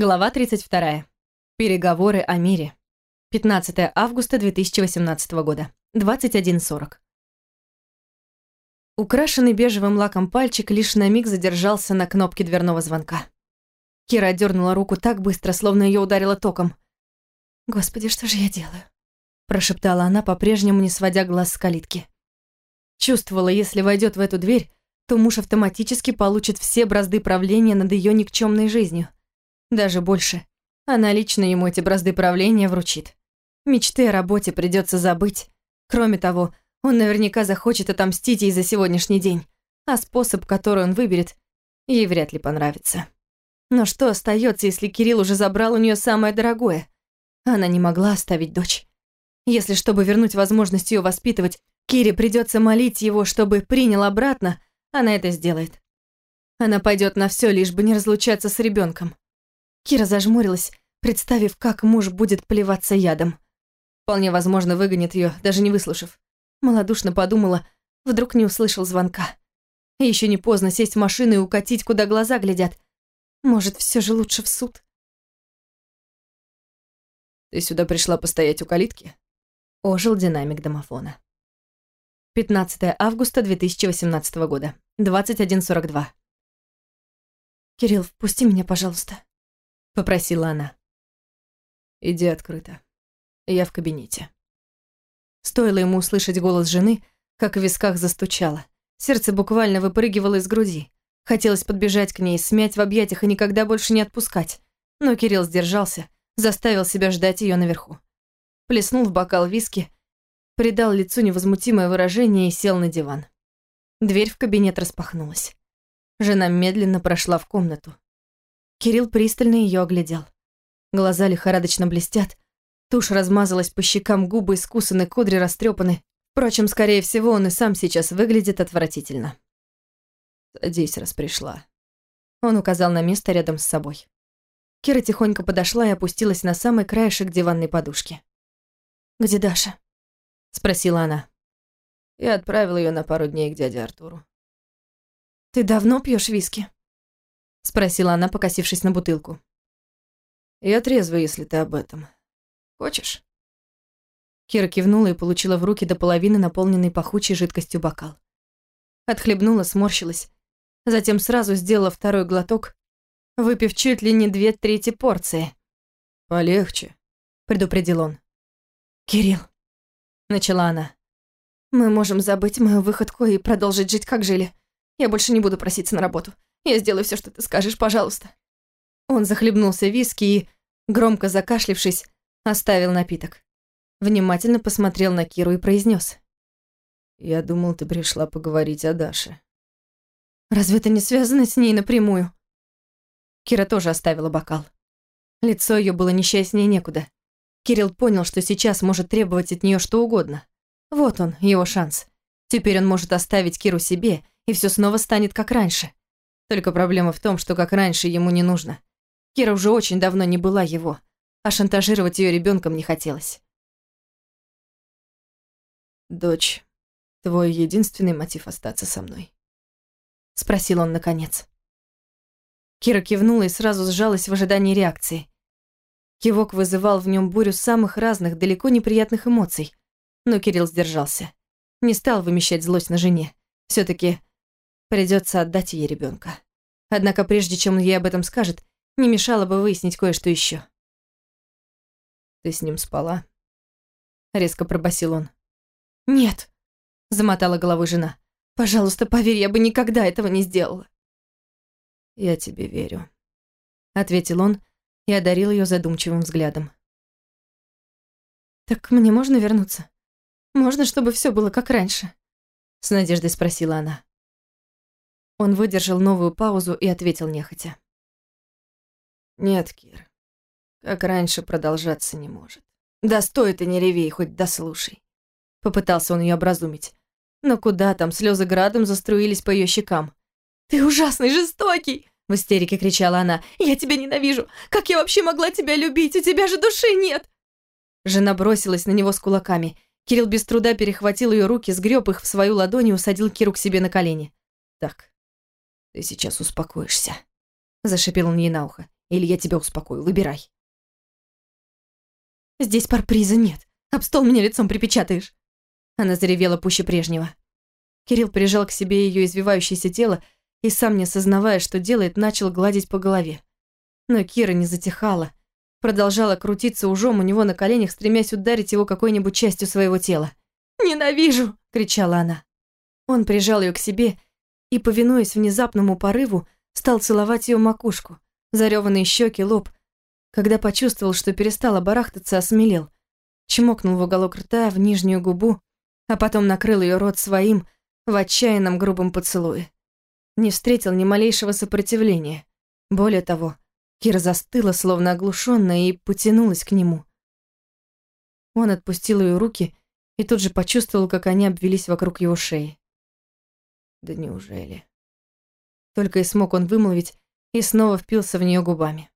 Глава 32. Переговоры о мире. 15 августа 2018 года. 21.40. Украшенный бежевым лаком пальчик лишь на миг задержался на кнопке дверного звонка. Кира дернула руку так быстро, словно ее ударило током. «Господи, что же я делаю?» прошептала она, по-прежнему не сводя глаз с калитки. Чувствовала, если войдет в эту дверь, то муж автоматически получит все бразды правления над ее никчемной жизнью. Даже больше. Она лично ему эти бразды правления вручит. Мечты о работе придется забыть. Кроме того, он наверняка захочет отомстить ей за сегодняшний день, а способ, который он выберет, ей вряд ли понравится. Но что остается, если Кирилл уже забрал у нее самое дорогое? Она не могла оставить дочь. Если, чтобы вернуть возможность ее воспитывать, Кире придется молить его, чтобы принял обратно, она это сделает. Она пойдет на все, лишь бы не разлучаться с ребенком. Кира зажмурилась, представив, как муж будет плеваться ядом. Вполне возможно, выгонит ее, даже не выслушав. Молодушно подумала, вдруг не услышал звонка. Еще не поздно сесть в машину и укатить, куда глаза глядят. Может, все же лучше в суд? «Ты сюда пришла постоять у калитки?» Ожил динамик домофона. 15 августа 2018 года, 21.42. «Кирилл, впусти меня, пожалуйста», попросила она. Иди открыто. Я в кабинете. Стоило ему услышать голос жены, как в висках застучало. Сердце буквально выпрыгивало из груди. Хотелось подбежать к ней, смять в объятиях и никогда больше не отпускать. Но Кирилл сдержался, заставил себя ждать ее наверху. Плеснул в бокал виски, придал лицу невозмутимое выражение и сел на диван. Дверь в кабинет распахнулась. Жена медленно прошла в комнату. Кирилл пристально ее оглядел. Глаза лихорадочно блестят, тушь размазалась по щекам, губы искусаны, кудри растрепаны. Впрочем, скорее всего, он и сам сейчас выглядит отвратительно. «Садись, раз пришла». Он указал на место рядом с собой. Кира тихонько подошла и опустилась на самый краешек диванной подушки. «Где Даша?» — спросила она. Я отправил ее на пару дней к дяде Артуру. «Ты давно пьешь виски?» Спросила она, покосившись на бутылку. «Я трезвый, если ты об этом. Хочешь?» Кира кивнула и получила в руки до половины наполненный пахучей жидкостью бокал. Отхлебнула, сморщилась. Затем сразу сделала второй глоток, выпив чуть ли не две трети порции. «Полегче», — предупредил он. «Кирилл», — начала она, — «мы можем забыть мою выходку и продолжить жить, как жили. Я больше не буду проситься на работу. Я сделаю все, что ты скажешь, пожалуйста». Он захлебнулся виски и, громко закашлившись, оставил напиток. Внимательно посмотрел на Киру и произнес: «Я думал, ты пришла поговорить о Даше». «Разве это не связано с ней напрямую?» Кира тоже оставила бокал. Лицо ее было несчастнее некуда. Кирилл понял, что сейчас может требовать от нее что угодно. Вот он, его шанс. Теперь он может оставить Киру себе, и все снова станет как раньше. Только проблема в том, что как раньше ему не нужно. Кира уже очень давно не была его, а шантажировать ее ребенком не хотелось. «Дочь, твой единственный мотив остаться со мной?» Спросил он наконец. Кира кивнула и сразу сжалась в ожидании реакции. Кивок вызывал в нем бурю самых разных, далеко неприятных эмоций. Но Кирилл сдержался. Не стал вымещать злость на жене. все таки Придется отдать ей ребенка. Однако прежде чем он ей об этом скажет, не мешало бы выяснить кое-что еще. «Ты с ним спала?» Резко пробасил он. «Нет», — замотала головой жена. «Пожалуйста, поверь, я бы никогда этого не сделала». «Я тебе верю», — ответил он и одарил ее задумчивым взглядом. «Так мне можно вернуться? Можно, чтобы все было как раньше?» С надеждой спросила она. Он выдержал новую паузу и ответил нехотя. «Нет, Кир, как раньше продолжаться не может. Да стой ты, не реви, хоть дослушай». Попытался он ее образумить. Но куда там, слезы градом заструились по ее щекам. «Ты ужасный, жестокий!» В истерике кричала она. «Я тебя ненавижу! Как я вообще могла тебя любить? У тебя же души нет!» Жена бросилась на него с кулаками. Кирилл без труда перехватил ее руки, сгреб их в свою ладонь и усадил Киру к себе на колени. «Так, ты сейчас успокоишься», — зашипел он ей на ухо. Или я тебя успокою, выбирай. Здесь парприза нет. Об стол меня лицом припечатаешь. Она заревела пуще прежнего. Кирилл прижал к себе ее извивающееся тело и, сам не осознавая, что делает, начал гладить по голове. Но Кира не затихала, продолжала крутиться ужом у него на коленях, стремясь ударить его какой-нибудь частью своего тела. «Ненавижу!» – кричала она. Он прижал ее к себе и, повинуясь внезапному порыву, стал целовать ее макушку, зареванные щеки, лоб. Когда почувствовал, что перестал барахтаться, осмелел. Чмокнул в уголок рта, в нижнюю губу, а потом накрыл ее рот своим в отчаянном грубом поцелуе. Не встретил ни малейшего сопротивления. Более того, Кира застыла, словно оглушенная, и потянулась к нему. Он отпустил ее руки и тут же почувствовал, как они обвелись вокруг его шеи. Да неужели? Только и смог он вымолвить, и снова впился в нее губами.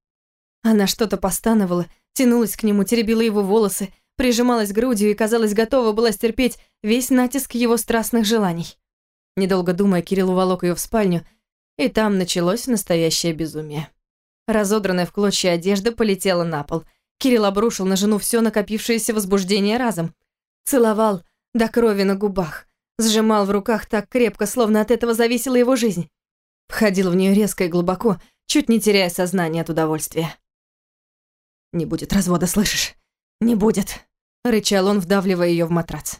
Она что-то постановала, тянулась к нему, теребила его волосы, прижималась грудью и, казалось, готова была стерпеть весь натиск его страстных желаний. Недолго думая, Кирилл уволок ее в спальню, и там началось настоящее безумие. Разодранная в клочья одежда полетела на пол. Кирилл обрушил на жену все накопившееся возбуждение разом. Целовал до крови на губах, сжимал в руках так крепко, словно от этого зависела его жизнь. Входил в нее резко и глубоко, чуть не теряя сознание от удовольствия. «Не будет развода, слышишь? Не будет!» — рычал он, вдавливая ее в матрац.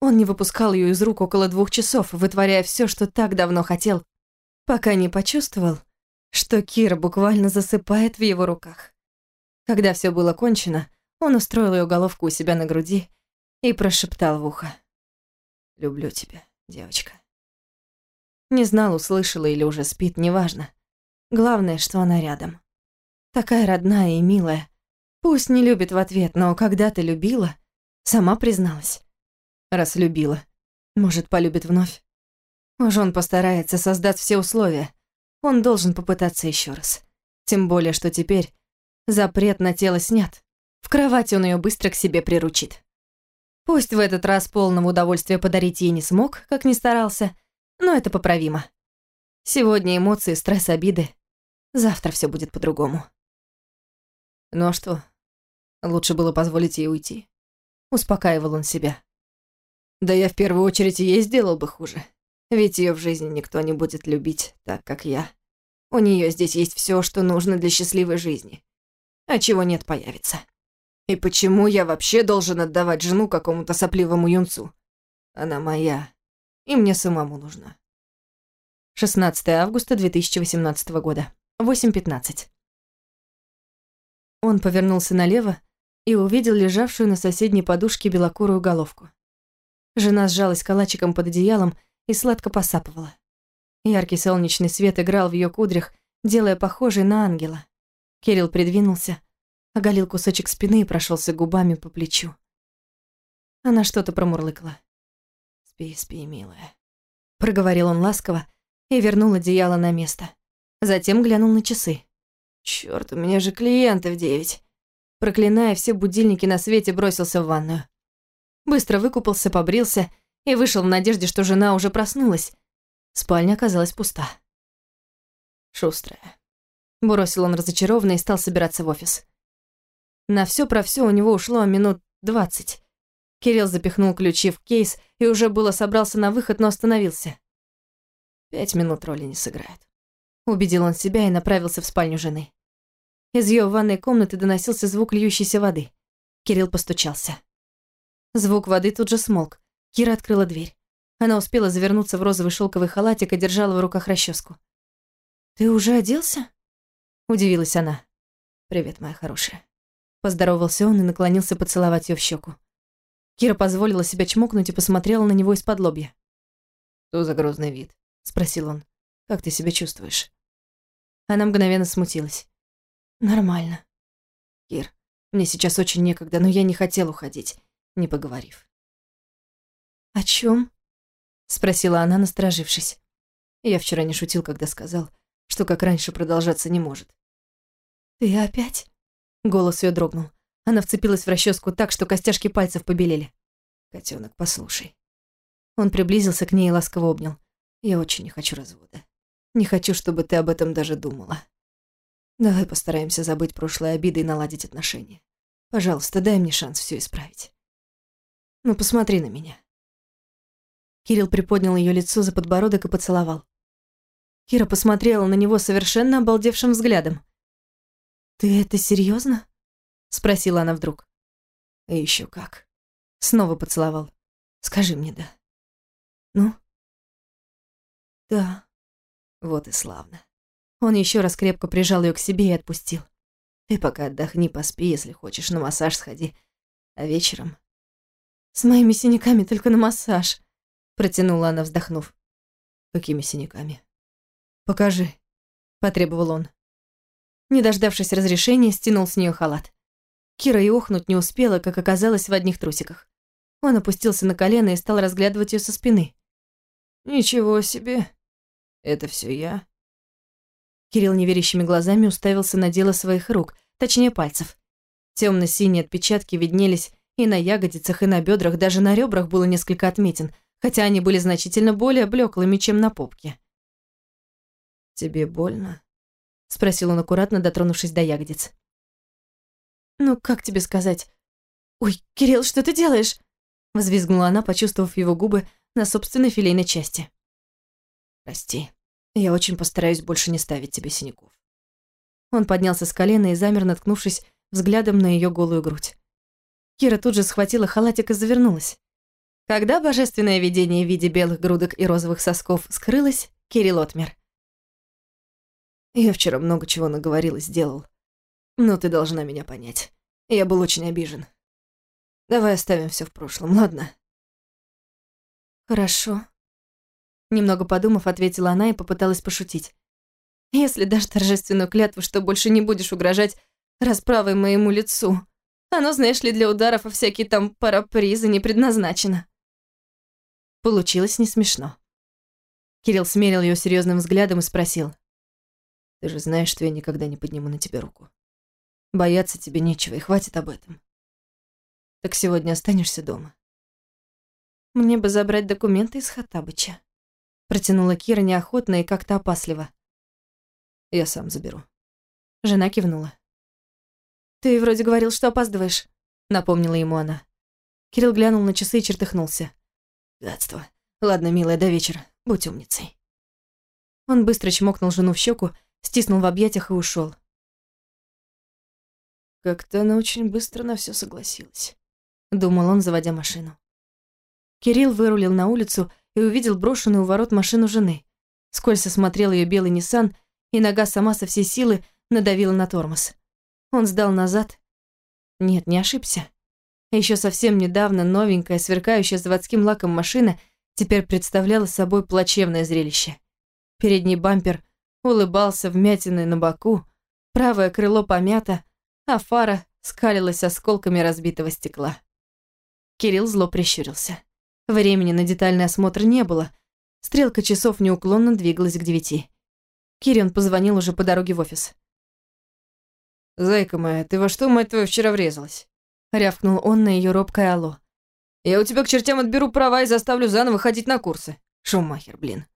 Он не выпускал ее из рук около двух часов, вытворяя все, что так давно хотел, пока не почувствовал, что Кира буквально засыпает в его руках. Когда все было кончено, он устроил ее головку у себя на груди и прошептал в ухо. «Люблю тебя, девочка». Не знал, услышала или уже спит, неважно. Главное, что она рядом. Такая родная и милая. Пусть не любит в ответ, но когда ты любила, сама призналась. Раз любила, может, полюбит вновь. Уж он постарается создать все условия. Он должен попытаться еще раз. Тем более, что теперь запрет на тело снят. В кровати он ее быстро к себе приручит. Пусть в этот раз полного удовольствия подарить ей не смог, как ни старался, но это поправимо. Сегодня эмоции, стресс, обиды. Завтра все будет по-другому. Ну а что? Лучше было позволить ей уйти. Успокаивал он себя. Да я в первую очередь ей сделал бы хуже. Ведь ее в жизни никто не будет любить так, как я. У нее здесь есть все, что нужно для счастливой жизни. А чего нет, появится. И почему я вообще должен отдавать жену какому-то сопливому юнцу? Она моя, и мне самому нужна. 16 августа 2018 года, 8.15. Он повернулся налево и увидел лежавшую на соседней подушке белокурую головку. Жена сжалась калачиком под одеялом и сладко посапывала. Яркий солнечный свет играл в ее кудрях, делая похожей на ангела. Кирилл придвинулся, оголил кусочек спины и прошелся губами по плечу. Она что-то промурлыкала. «Спи, спи, милая», — проговорил он ласково и вернул одеяло на место. Затем глянул на часы. «Чёрт, у меня же клиенты в девять». Проклиная все будильники на свете, бросился в ванную. Быстро выкупался, побрился и вышел в надежде, что жена уже проснулась. Спальня оказалась пуста. «Шустрая», — бросил он разочарованно и стал собираться в офис. На все про все у него ушло минут двадцать. Кирилл запихнул ключи в кейс и уже было собрался на выход, но остановился. Пять минут роли не сыграет. Убедил он себя и направился в спальню жены. Из ее ванной комнаты доносился звук льющейся воды. Кирилл постучался. Звук воды тут же смолк. Кира открыла дверь. Она успела завернуться в розовый шелковый халатик и держала в руках расческу. «Ты уже оделся?» Удивилась она. «Привет, моя хорошая». Поздоровался он и наклонился поцеловать ее в щеку. Кира позволила себя чмокнуть и посмотрела на него из-под лобья. «Что за грозный вид?» — спросил он. «Как ты себя чувствуешь?» Она мгновенно смутилась. «Нормально». «Кир, мне сейчас очень некогда, но я не хотел уходить, не поговорив». «О чем? спросила она, насторожившись. Я вчера не шутил, когда сказал, что как раньше продолжаться не может. «Ты опять?» Голос ее дрогнул. Она вцепилась в расческу так, что костяшки пальцев побелели. Котенок, послушай. Он приблизился к ней и ласково обнял. Я очень не хочу развода. Не хочу, чтобы ты об этом даже думала. Давай постараемся забыть прошлые обиды и наладить отношения. Пожалуйста, дай мне шанс все исправить. Ну, посмотри на меня. Кирилл приподнял ее лицо за подбородок и поцеловал. Кира посмотрела на него совершенно обалдевшим взглядом. «Ты это серьезно? спросила она вдруг. И еще как. Снова поцеловал. Скажи мне «да». Ну? Да. Вот и славно. Он еще раз крепко прижал ее к себе и отпустил. Ты пока отдохни, поспи, если хочешь, на массаж сходи. А вечером... С моими синяками только на массаж, протянула она, вздохнув. Какими синяками? Покажи, потребовал он. Не дождавшись разрешения, стянул с нее халат. Кира и охнуть не успела, как оказалось в одних трусиках. Он опустился на колено и стал разглядывать ее со спины. «Ничего себе! Это все я?» Кирилл неверящими глазами уставился на дело своих рук, точнее пальцев. Темно-синие отпечатки виднелись и на ягодицах, и на бедрах, даже на ребрах было несколько отметин, хотя они были значительно более блеклыми, чем на попке. «Тебе больно?» — спросил он аккуратно, дотронувшись до ягодиц. «Ну, как тебе сказать? Ой, Кирилл, что ты делаешь?» — взвизгнула она, почувствовав его губы на собственной филейной части. «Прости», я очень постараюсь больше не ставить тебе синяков. Он поднялся с колена и замер, наткнувшись взглядом на ее голую грудь. Кира тут же схватила халатик и завернулась. Когда божественное видение в виде белых грудок и розовых сосков скрылось, Кирилл отмер. Я вчера много чего наговорил и сделал. Но ты должна меня понять. Я был очень обижен. Давай оставим все в прошлом, ладно? Хорошо. Немного подумав, ответила она и попыталась пошутить. «Если дашь торжественную клятву, что больше не будешь угрожать расправой моему лицу, оно, знаешь ли, для ударов и всякие там парапризы не предназначено». Получилось не смешно. Кирилл смерил ее серьезным взглядом и спросил. «Ты же знаешь, что я никогда не подниму на тебя руку. Бояться тебе нечего, и хватит об этом. Так сегодня останешься дома?» «Мне бы забрать документы из Хаттабыча», Протянула Кира неохотно и как-то опасливо. «Я сам заберу». Жена кивнула. «Ты вроде говорил, что опаздываешь», — напомнила ему она. Кирилл глянул на часы и чертыхнулся. «Гадство. Ладно, милая, до вечера. Будь умницей». Он быстро чмокнул жену в щеку, стиснул в объятиях и ушел. Как-то она очень быстро на все согласилась. Думал он, заводя машину. Кирилл вырулил на улицу и увидел брошенную у ворот машину жены. Скользко смотрел ее белый Ниссан, и нога сама со всей силы надавила на тормоз. Он сдал назад. Нет, не ошибся. Еще совсем недавно новенькая, сверкающая заводским лаком машина теперь представляла собой плачевное зрелище. Передний бампер улыбался вмятиной на боку, правое крыло помято, а фара скалилась осколками разбитого стекла. Кирилл зло прищурился. Времени на детальный осмотр не было. Стрелка часов неуклонно двигалась к девяти. Кирион позвонил уже по дороге в офис. «Зайка моя, ты во что, мать твою, вчера врезалась?» Рявкнул он на ее робкое алло. «Я у тебя к чертям отберу права и заставлю заново ходить на курсы. Шумахер, блин».